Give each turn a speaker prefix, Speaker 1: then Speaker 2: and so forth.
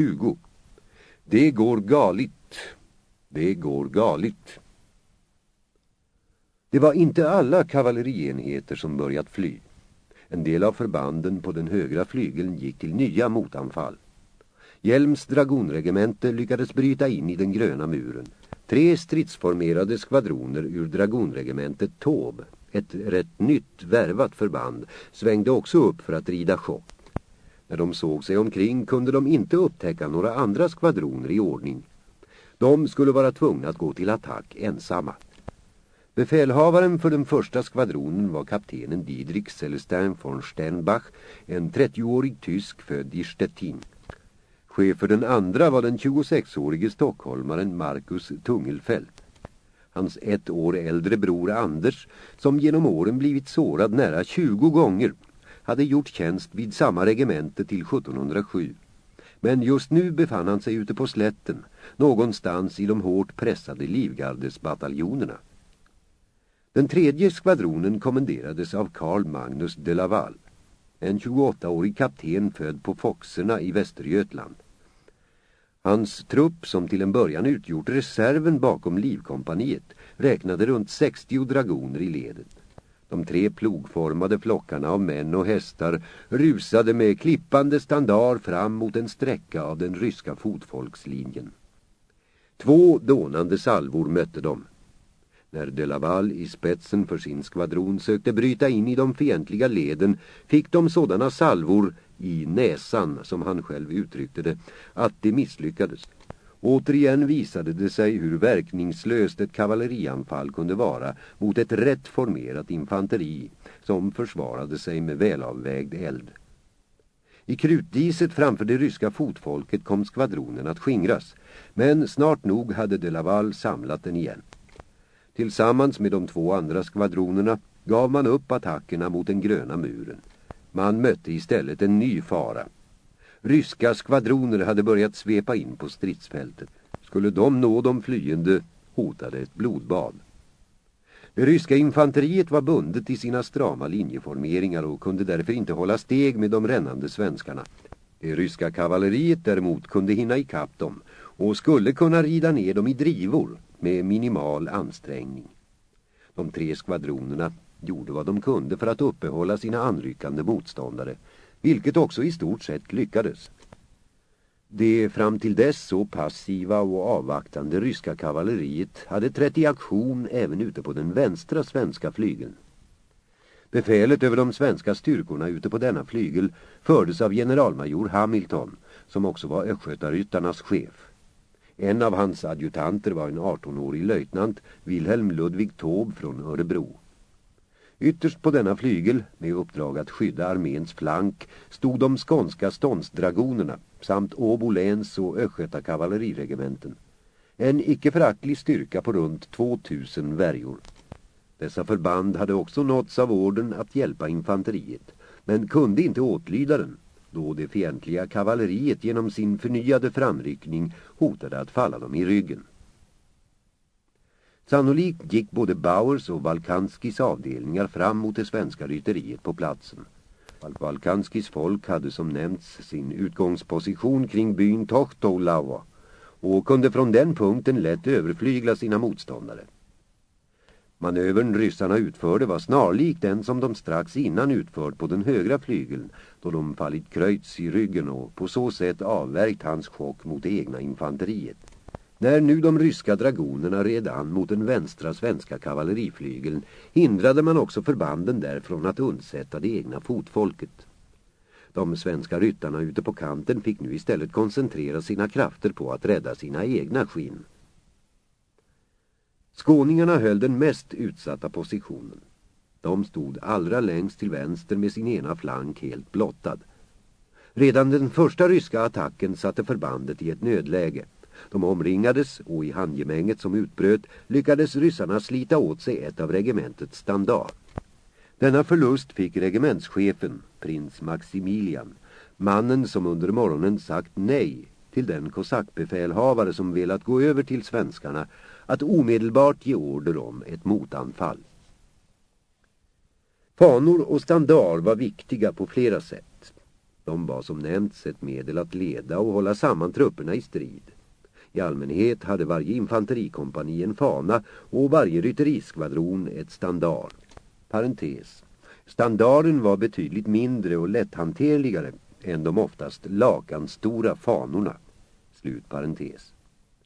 Speaker 1: 20. Det går galigt. Det går galigt. Det var inte alla kavallerienheter som börjat fly. En del av förbanden på den högra flygeln gick till nya motanfall. Hjelms dragonregemente lyckades bryta in i den gröna muren. Tre stridsformerade skvadroner ur dragonregementet Tåb, ett rätt nytt värvat förband, svängde också upp för att rida chock. När de såg sig omkring kunde de inte upptäcka några andra skvadroner i ordning. De skulle vara tvungna att gå till attack ensamma. Befälhavaren för den första skvadronen var kaptenen Didrik Celestin von Sternbach, en 30-årig tysk född i Stettin. Chef för den andra var den 26-årige stockholmaren Marcus Tungelfelt. Hans ett år äldre bror Anders, som genom åren blivit sårad nära 20 gånger, hade gjort tjänst vid samma regemente till 1707. Men just nu befann han sig ute på slätten, någonstans i de hårt pressade livgardesbataljonerna. Den tredje skvadronen kommenderades av Carl Magnus de Laval, en 28-årig kapten född på Foxerna i Västergötland. Hans trupp, som till en början utgjort reserven bakom livkompaniet, räknade runt 60 dragoner i ledet. De tre plogformade flockarna av män och hästar rusade med klippande standard fram mot en sträcka av den ryska fotfolkslinjen. Två dånande salvor mötte dem. När de Laval i spetsen för sin skvadron sökte bryta in i de fientliga leden fick de sådana salvor i näsan, som han själv uttryckte det, att det misslyckades. Återigen visade det sig hur verkningslöst ett kavallerianfall kunde vara mot ett rätt formerat infanteri som försvarade sig med välavvägd eld. I krutdiset framför det ryska fotfolket kom skvadronen att skingras, men snart nog hade de Laval samlat den igen. Tillsammans med de två andra skvadronerna gav man upp attackerna mot den gröna muren. Man mötte istället en ny fara. Ryska skvadroner hade börjat svepa in på stridsfältet. Skulle de nå de flyende hotade ett blodbad. Det ryska infanteriet var bundet i sina strama linjeformeringar och kunde därför inte hålla steg med de rännande svenskarna. Det ryska kavalleriet däremot kunde hinna ikapp dem och skulle kunna rida ner dem i drivor med minimal ansträngning. De tre skvadronerna gjorde vad de kunde för att uppehålla sina anryckande motståndare, vilket också i stort sett lyckades. Det fram till dess så passiva och avvaktande ryska kavalleriet hade trätt i aktion även ute på den vänstra svenska flygeln. Befälet över de svenska styrkorna ute på denna flygel fördes av generalmajor Hamilton, som också var östgötaryttarnas chef. En av hans adjutanter var en 18-årig löjtnant, Wilhelm Ludvig Taube från Örebro. Ytterst på denna flygel, med uppdrag att skydda arméns flank, stod de skånska ståndsdragonerna samt Åbo läns och Östgöta kavalleriregementen. En icke föraktlig styrka på runt 2000 värjor. Dessa förband hade också nåtts av orden att hjälpa infanteriet, men kunde inte åtlyda den då det fientliga kavalleriet genom sin förnyade framryckning hotade att falla dem i ryggen. Sannolikt gick både Bauers och Valkanskis avdelningar fram mot det svenska rytteriet på platsen. Valkanskis folk hade som nämnts sin utgångsposition kring byn Tochtolaua och kunde från den punkten lätt överflygla sina motståndare. Manövern ryssarna utförde var snarlik den som de strax innan utfört på den högra flygeln då de fallit Kreutz i ryggen och på så sätt avvärkt hans chock mot det egna infanteriet. När nu de ryska dragonerna red an mot den vänstra svenska kavalleriflygeln hindrade man också förbanden därifrån att undsätta det egna fotfolket. De svenska ryttarna ute på kanten fick nu istället koncentrera sina krafter på att rädda sina egna skinn. Skåningarna höll den mest utsatta positionen. De stod allra längst till vänster med sin ena flank helt blottad. Redan den första ryska attacken satte förbandet i ett nödläge. De omringades och i handgemänget som utbröt lyckades ryssarna slita åt sig ett av regementets standard. Denna förlust fick regementschefen, prins Maximilian, mannen som under morgonen sagt nej till den kosackbefälhavare som velat gå över till svenskarna att omedelbart ge order om ett motanfall. Fanor och standard var viktiga på flera sätt. De var som nämnts ett medel att leda och hålla samman trupperna i strid. I allmänhet hade varje infanterikompani en fana och varje rytteriskvadron ett standard. Parentes. Standarden var betydligt mindre och lätthanterligare än de oftast lakanstora fanorna. Slut parentes.